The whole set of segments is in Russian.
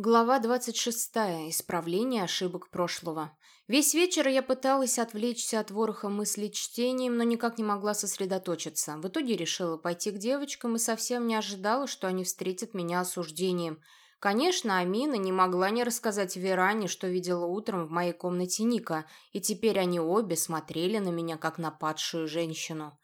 Глава 26. Исправление ошибок прошлого. Весь вечер я пыталась отвлечься от вороха мыслей чтением, но никак не могла сосредоточиться. В итоге решила пойти к девочкам и совсем не ожидала, что они встретят меня осуждением. Конечно, Амина не могла не рассказать Веране, что видела утром в моей комнате Ника, и теперь они обе смотрели на меня, как на падшую женщину.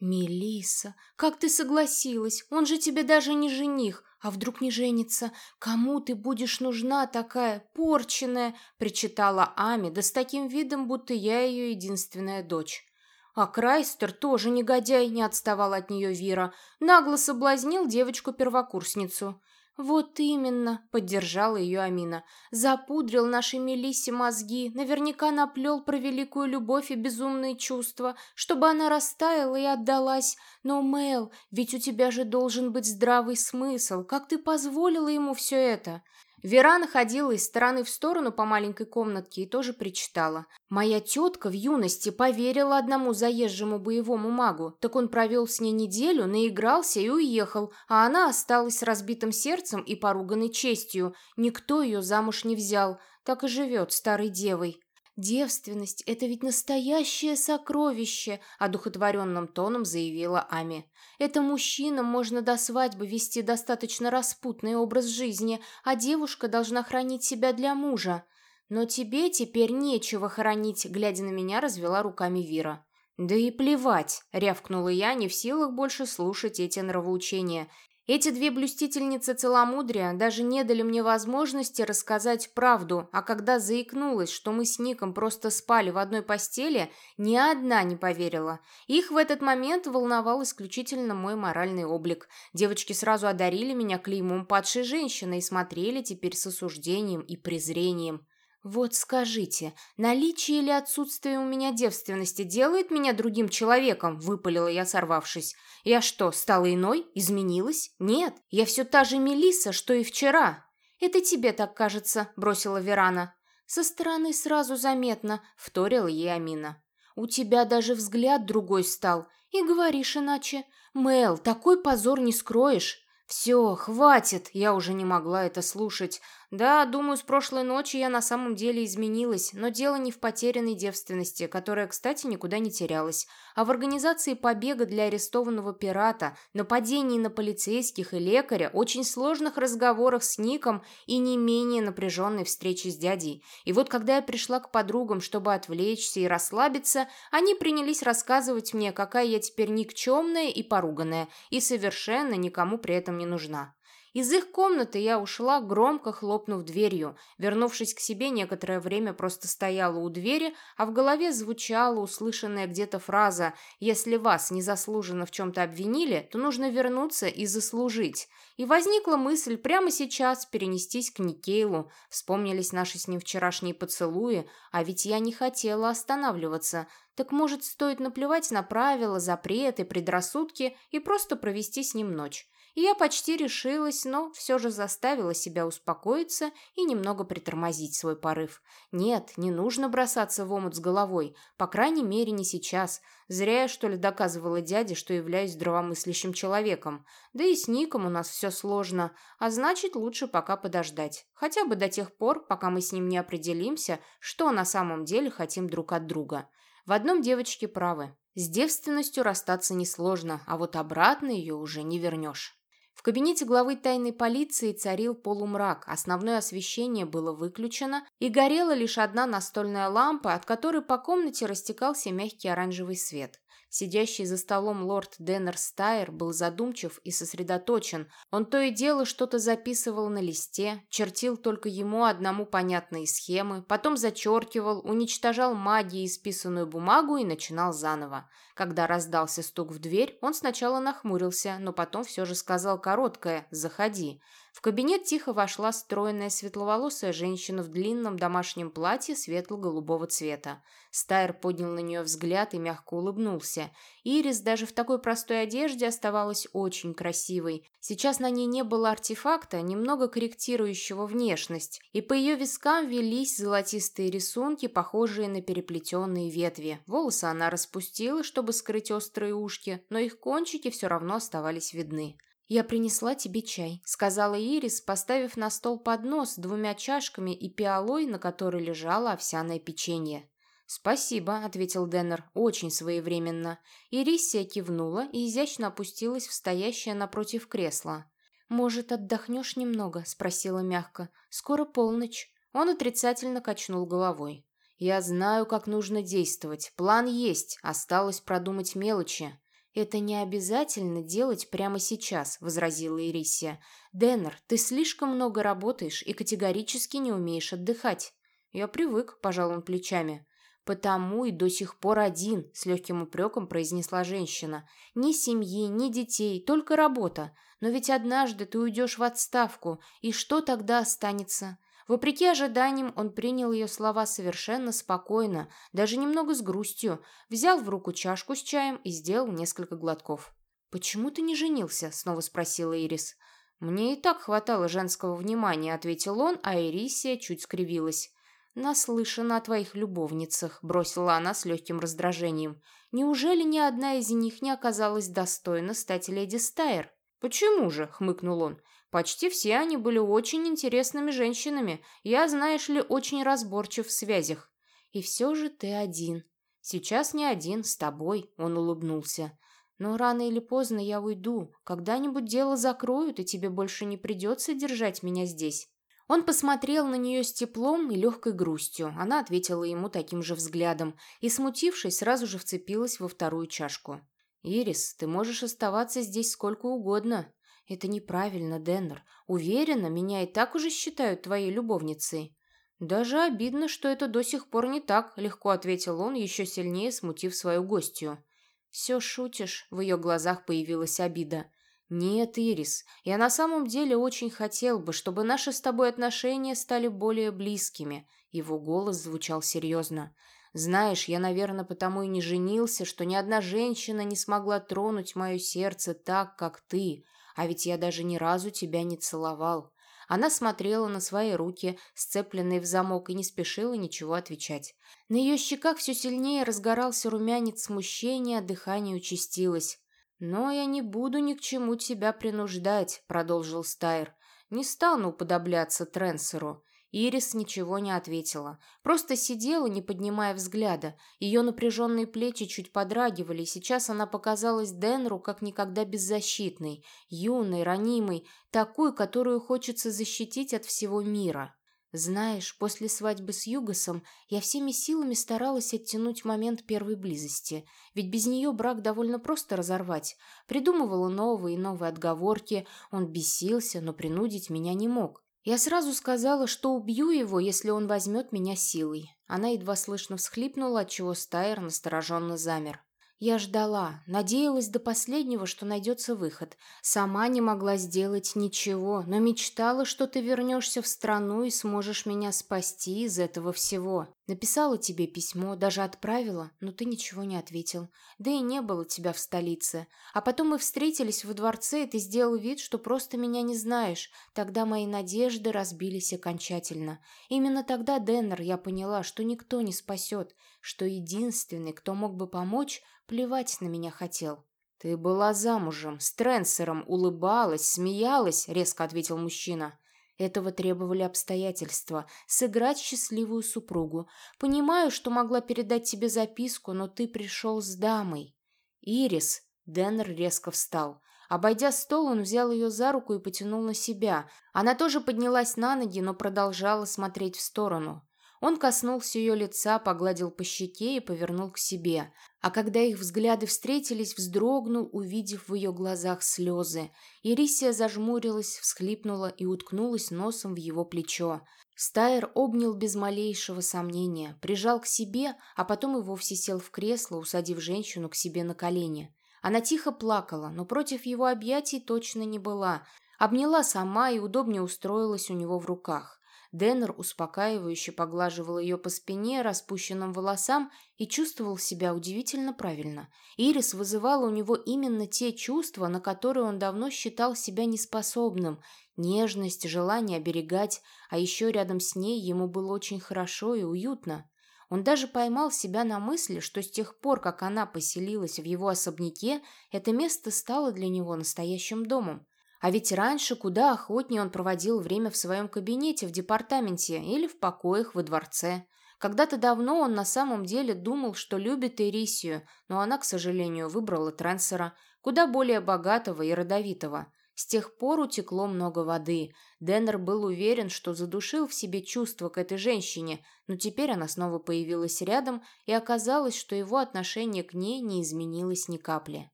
Мелиса, как ты согласилась? Он же тебе даже не жених. А вдруг не женится? Кому ты будешь нужна такая порченная?» – причитала Ами, да с таким видом, будто я ее единственная дочь. А Крайстер тоже негодяй, не отставал от нее Вира. Нагло соблазнил девочку-первокурсницу. «Вот именно», — поддержала ее Амина. «Запудрил нашей Мелиссе мозги, наверняка наплел про великую любовь и безумные чувства, чтобы она растаяла и отдалась. Но, Мэл, ведь у тебя же должен быть здравый смысл. Как ты позволила ему все это?» Верана ходила из стороны в сторону по маленькой комнатке и тоже причитала. «Моя тетка в юности поверила одному заезжему боевому магу, так он провел с ней неделю, наигрался и уехал, а она осталась с разбитым сердцем и поруганной честью. Никто ее замуж не взял, так и живет старой девой». «Девственность — это ведь настоящее сокровище», — одухотворенным тоном заявила Ами. «Это мужчинам можно до свадьбы вести достаточно распутный образ жизни, а девушка должна хранить себя для мужа. Но тебе теперь нечего хранить», — глядя на меня, развела руками Вира. «Да и плевать!» — рявкнула я, не в силах больше слушать эти нравоучения. Эти две блюстительницы целомудрия даже не дали мне возможности рассказать правду, а когда заикнулась, что мы с Ником просто спали в одной постели, ни одна не поверила. Их в этот момент волновал исключительно мой моральный облик. Девочки сразу одарили меня клеймом падшей женщины и смотрели теперь с осуждением и презрением. «Вот скажите, наличие или отсутствие у меня девственности делает меня другим человеком?» – выпалила я, сорвавшись. «Я что, стала иной? Изменилась? Нет, я все та же Мелисса, что и вчера». «Это тебе так кажется», – бросила Верана. «Со стороны сразу заметно», – вторила ей Амина. «У тебя даже взгляд другой стал. И говоришь иначе. Мэл, такой позор не скроешь». «Все, хватит!» Я уже не могла это слушать. Да, думаю, с прошлой ночи я на самом деле изменилась, но дело не в потерянной девственности, которая, кстати, никуда не терялась, а в организации побега для арестованного пирата, нападении на полицейских и лекаря, очень сложных разговорах с Ником и не менее напряженной встрече с дядей. И вот когда я пришла к подругам, чтобы отвлечься и расслабиться, они принялись рассказывать мне, какая я теперь никчемная и поруганная, и совершенно никому при этом не нужна. Из их комнаты я ушла, громко хлопнув дверью. Вернувшись к себе, некоторое время просто стояла у двери, а в голове звучала услышанная где-то фраза «Если вас незаслуженно в чем-то обвинили, то нужно вернуться и заслужить». И возникла мысль прямо сейчас перенестись к Никейлу. Вспомнились наши с ним вчерашние поцелуи, а ведь я не хотела останавливаться. Так может, стоит наплевать на правила, запреты, предрассудки и просто провести с ним ночь я почти решилась, но все же заставила себя успокоиться и немного притормозить свой порыв. Нет, не нужно бросаться в омут с головой, по крайней мере, не сейчас. Зря я, что ли, доказывала дяде, что являюсь здравомыслящим человеком. Да и с Ником у нас все сложно, а значит, лучше пока подождать. Хотя бы до тех пор, пока мы с ним не определимся, что на самом деле хотим друг от друга. В одном девочки правы. С девственностью расстаться несложно, а вот обратно ее уже не вернешь. В кабинете главы тайной полиции царил полумрак, основное освещение было выключено, и горела лишь одна настольная лампа, от которой по комнате растекался мягкий оранжевый свет. Сидящий за столом лорд Деннер Стайер был задумчив и сосредоточен. Он то и дело что-то записывал на листе, чертил только ему одному понятные схемы, потом зачеркивал, уничтожал магией исписанную бумагу и начинал заново. Когда раздался стук в дверь, он сначала нахмурился, но потом все же сказал короткое «Заходи». В кабинет тихо вошла стройная светловолосая женщина в длинном домашнем платье светло-голубого цвета. Стайр поднял на нее взгляд и мягко улыбнулся. Ирис даже в такой простой одежде оставалась очень красивой. Сейчас на ней не было артефакта, немного корректирующего внешность, и по ее вискам велись золотистые рисунки, похожие на переплетенные ветви. Волосы она распустила, чтобы скрыть острые ушки, но их кончики все равно оставались видны. «Я принесла тебе чай», — сказала Ирис, поставив на стол поднос с двумя чашками и пиалой, на которой лежало овсяное печенье. «Спасибо», — ответил Деннер, — «очень своевременно». Ирисия кивнула и изящно опустилась в стоящее напротив кресла. «Может, отдохнешь немного?» — спросила мягко. «Скоро полночь». Он отрицательно качнул головой. «Я знаю, как нужно действовать. План есть. Осталось продумать мелочи». «Это не обязательно делать прямо сейчас», — возразила Ирисия. «Деннер, ты слишком много работаешь и категорически не умеешь отдыхать». «Я привык», — пожал он плечами. «Потому и до сих пор один», — с легким упреком произнесла женщина. «Ни семьи, ни детей, только работа. Но ведь однажды ты уйдешь в отставку, и что тогда останется? Вопреки ожиданиям, он принял ее слова совершенно спокойно, даже немного с грустью, взял в руку чашку с чаем и сделал несколько глотков. «Почему ты не женился?» — снова спросила Ирис. «Мне и так хватало женского внимания», — ответил он, а Ирисия чуть скривилась. «Наслышана о твоих любовницах», — бросила она с легким раздражением. «Неужели ни одна из них не оказалась достойна стать леди Стайр?» «Почему же?» — хмыкнул он. Почти все они были очень интересными женщинами. Я, знаешь ли, очень разборчив в связях. И все же ты один. Сейчас не один, с тобой, он улыбнулся. Но рано или поздно я уйду. Когда-нибудь дело закроют, и тебе больше не придется держать меня здесь. Он посмотрел на нее с теплом и легкой грустью. Она ответила ему таким же взглядом и, смутившись, сразу же вцепилась во вторую чашку. «Ирис, ты можешь оставаться здесь сколько угодно. «Это неправильно, Деннер. Уверена, меня и так уже считают твоей любовницей». «Даже обидно, что это до сих пор не так», — легко ответил он, еще сильнее смутив свою гостью. «Все шутишь?» — в ее глазах появилась обида. «Нет, Ирис, я на самом деле очень хотел бы, чтобы наши с тобой отношения стали более близкими». Его голос звучал серьезно. «Знаешь, я, наверное, потому и не женился, что ни одна женщина не смогла тронуть мое сердце так, как ты. А ведь я даже ни разу тебя не целовал. Она смотрела на свои руки, сцепленные в замок, и не спешила ничего отвечать. На ее щеках все сильнее разгорался румянец смущения, дыхание участилось. «Но я не буду ни к чему тебя принуждать», — продолжил Стайр. «Не стану уподобляться Тренсеру. Ирис ничего не ответила. Просто сидела, не поднимая взгляда. Ее напряженные плечи чуть подрагивали, и сейчас она показалась Денру как никогда беззащитной, юной, ранимой, такой, которую хочется защитить от всего мира. Знаешь, после свадьбы с Югасом я всеми силами старалась оттянуть момент первой близости, ведь без нее брак довольно просто разорвать. Придумывала новые и новые отговорки, он бесился, но принудить меня не мог. Я сразу сказала, что убью его, если он возьмет меня силой. Она едва слышно всхлипнула, отчего Стайер настороженно замер. Я ждала, надеялась до последнего, что найдется выход. Сама не могла сделать ничего, но мечтала, что ты вернешься в страну и сможешь меня спасти из этого всего. Написала тебе письмо, даже отправила, но ты ничего не ответил. Да и не было тебя в столице. А потом мы встретились во дворце, и ты сделал вид, что просто меня не знаешь. Тогда мои надежды разбились окончательно. Именно тогда, Деннер, я поняла, что никто не спасет, что единственный, кто мог бы помочь, Плевать на меня хотел. «Ты была замужем, с Тренсером, улыбалась, смеялась», — резко ответил мужчина. Этого требовали обстоятельства. Сыграть счастливую супругу. Понимаю, что могла передать тебе записку, но ты пришел с дамой. Ирис. Деннер резко встал. Обойдя стол, он взял ее за руку и потянул на себя. Она тоже поднялась на ноги, но продолжала смотреть в сторону. Он коснулся ее лица, погладил по щеке и повернул к себе. А когда их взгляды встретились, вздрогнул, увидев в ее глазах слезы. Ирисия зажмурилась, всхлипнула и уткнулась носом в его плечо. Стайер обнял без малейшего сомнения, прижал к себе, а потом и вовсе сел в кресло, усадив женщину к себе на колени. Она тихо плакала, но против его объятий точно не была. Обняла сама и удобнее устроилась у него в руках. Деннер успокаивающе поглаживал ее по спине, распущенным волосам и чувствовал себя удивительно правильно. Ирис вызывала у него именно те чувства, на которые он давно считал себя неспособным. Нежность, желание оберегать, а еще рядом с ней ему было очень хорошо и уютно. Он даже поймал себя на мысли, что с тех пор, как она поселилась в его особняке, это место стало для него настоящим домом. А ведь раньше куда охотнее он проводил время в своем кабинете в департаменте или в покоях во дворце. Когда-то давно он на самом деле думал, что любит Эрисию, но она, к сожалению, выбрала Трансера, куда более богатого и родовитого. С тех пор утекло много воды. Деннер был уверен, что задушил в себе чувства к этой женщине, но теперь она снова появилась рядом, и оказалось, что его отношение к ней не изменилось ни капли.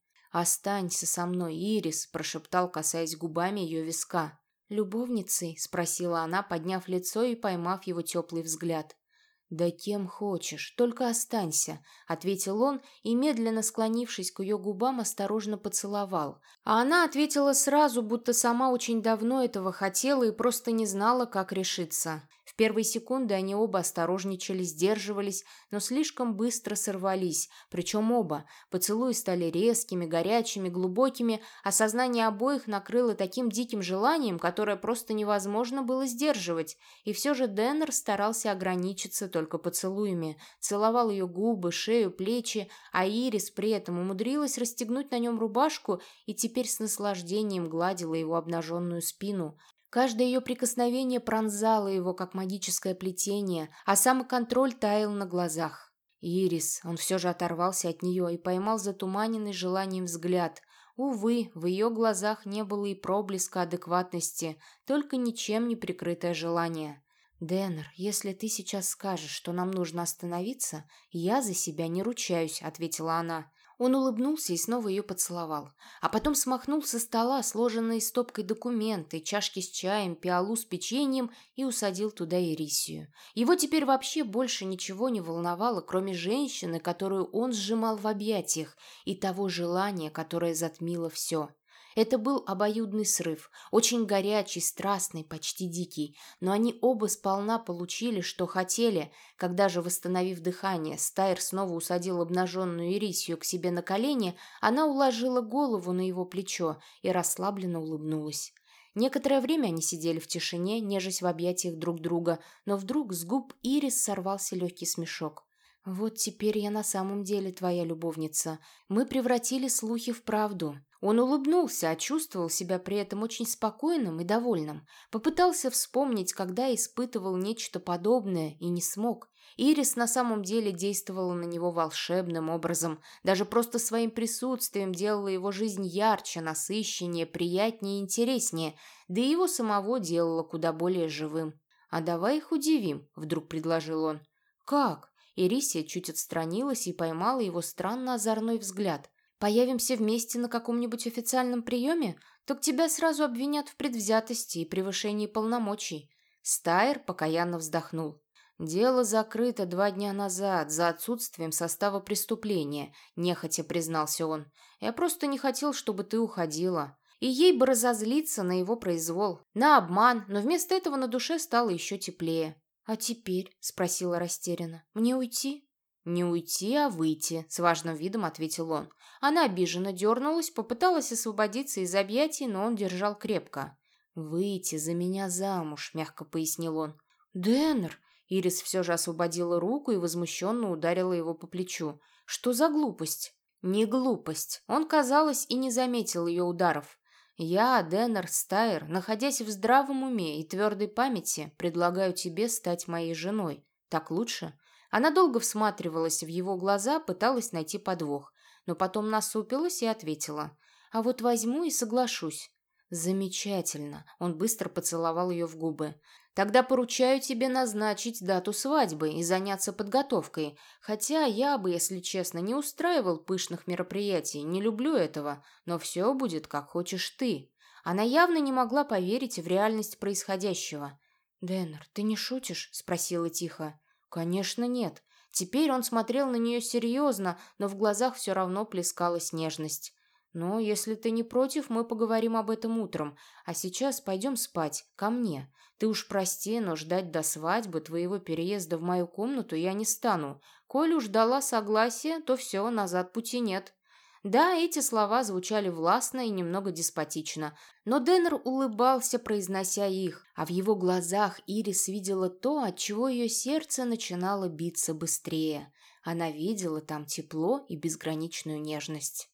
«Останься со мной, Ирис», – прошептал, касаясь губами ее виска. «Любовницей?» – спросила она, подняв лицо и поймав его теплый взгляд. «Да кем хочешь, только останься», — ответил он и, медленно склонившись к ее губам, осторожно поцеловал. А она ответила сразу, будто сама очень давно этого хотела и просто не знала, как решиться первые секунды они оба осторожничали, сдерживались, но слишком быстро сорвались, причем оба. Поцелуи стали резкими, горячими, глубокими, а сознание обоих накрыло таким диким желанием, которое просто невозможно было сдерживать. И все же Деннер старался ограничиться только поцелуями. Целовал ее губы, шею, плечи, а Ирис при этом умудрилась расстегнуть на нем рубашку и теперь с наслаждением гладила его обнаженную спину. Каждое ее прикосновение пронзало его, как магическое плетение, а самоконтроль таял на глазах. Ирис, он все же оторвался от нее и поймал затуманенный желанием взгляд. Увы, в ее глазах не было и проблеска адекватности, только ничем не прикрытое желание. «Деннер, если ты сейчас скажешь, что нам нужно остановиться, я за себя не ручаюсь», — ответила она. Он улыбнулся и снова ее поцеловал. А потом смахнул со стола сложенные стопкой документы, чашки с чаем, пиалу с печеньем и усадил туда Ирисию. Его теперь вообще больше ничего не волновало, кроме женщины, которую он сжимал в объятиях, и того желания, которое затмило все. Это был обоюдный срыв, очень горячий, страстный, почти дикий, но они оба сполна получили, что хотели. Когда же, восстановив дыхание, Стайр снова усадил обнаженную Ирисию к себе на колени, она уложила голову на его плечо и расслабленно улыбнулась. Некоторое время они сидели в тишине, нежась в объятиях друг друга, но вдруг с губ Ирис сорвался легкий смешок. «Вот теперь я на самом деле твоя любовница. Мы превратили слухи в правду. Он улыбнулся, а чувствовал себя при этом очень спокойным и довольным. Попытался вспомнить, когда испытывал нечто подобное, и не смог. Ирис на самом деле действовала на него волшебным образом. Даже просто своим присутствием делала его жизнь ярче, насыщеннее, приятнее и интереснее. Да и его самого делала куда более живым. «А давай их удивим», — вдруг предложил он. «Как?» Ирисия чуть отстранилась и поймала его странно озорной взгляд. Появимся вместе на каком-нибудь официальном приеме, так тебя сразу обвинят в предвзятости и превышении полномочий». Стайр покаянно вздохнул. «Дело закрыто два дня назад, за отсутствием состава преступления», – нехотя признался он. «Я просто не хотел, чтобы ты уходила». И ей бы разозлиться на его произвол, на обман, но вместо этого на душе стало еще теплее. «А теперь?» – спросила растерянно. «Мне уйти?» «Не уйти, а выйти», — с важным видом ответил он. Она обиженно дернулась, попыталась освободиться из объятий, но он держал крепко. «Выйти за меня замуж», — мягко пояснил он. «Деннер!» — Ирис все же освободила руку и возмущенно ударила его по плечу. «Что за глупость?» «Не глупость. Он, казалось, и не заметил ее ударов. Я, Деннер Стайер, находясь в здравом уме и твердой памяти, предлагаю тебе стать моей женой. Так лучше?» Она долго всматривалась в его глаза, пыталась найти подвох, но потом насупилась и ответила. «А вот возьму и соглашусь». «Замечательно!» Он быстро поцеловал ее в губы. «Тогда поручаю тебе назначить дату свадьбы и заняться подготовкой. Хотя я бы, если честно, не устраивал пышных мероприятий, не люблю этого, но все будет, как хочешь ты». Она явно не могла поверить в реальность происходящего. «Деннер, ты не шутишь?» – спросила тихо. Конечно, нет. Теперь он смотрел на нее серьезно, но в глазах все равно плескалась нежность. «Ну, если ты не против, мы поговорим об этом утром. А сейчас пойдем спать, ко мне. Ты уж прости, но ждать до свадьбы твоего переезда в мою комнату я не стану. Коль уж дала согласие, то все, назад пути нет». Да, эти слова звучали властно и немного деспотично, но Деннер улыбался, произнося их, а в его глазах Ирис видела то, от чего ее сердце начинало биться быстрее. Она видела там тепло и безграничную нежность.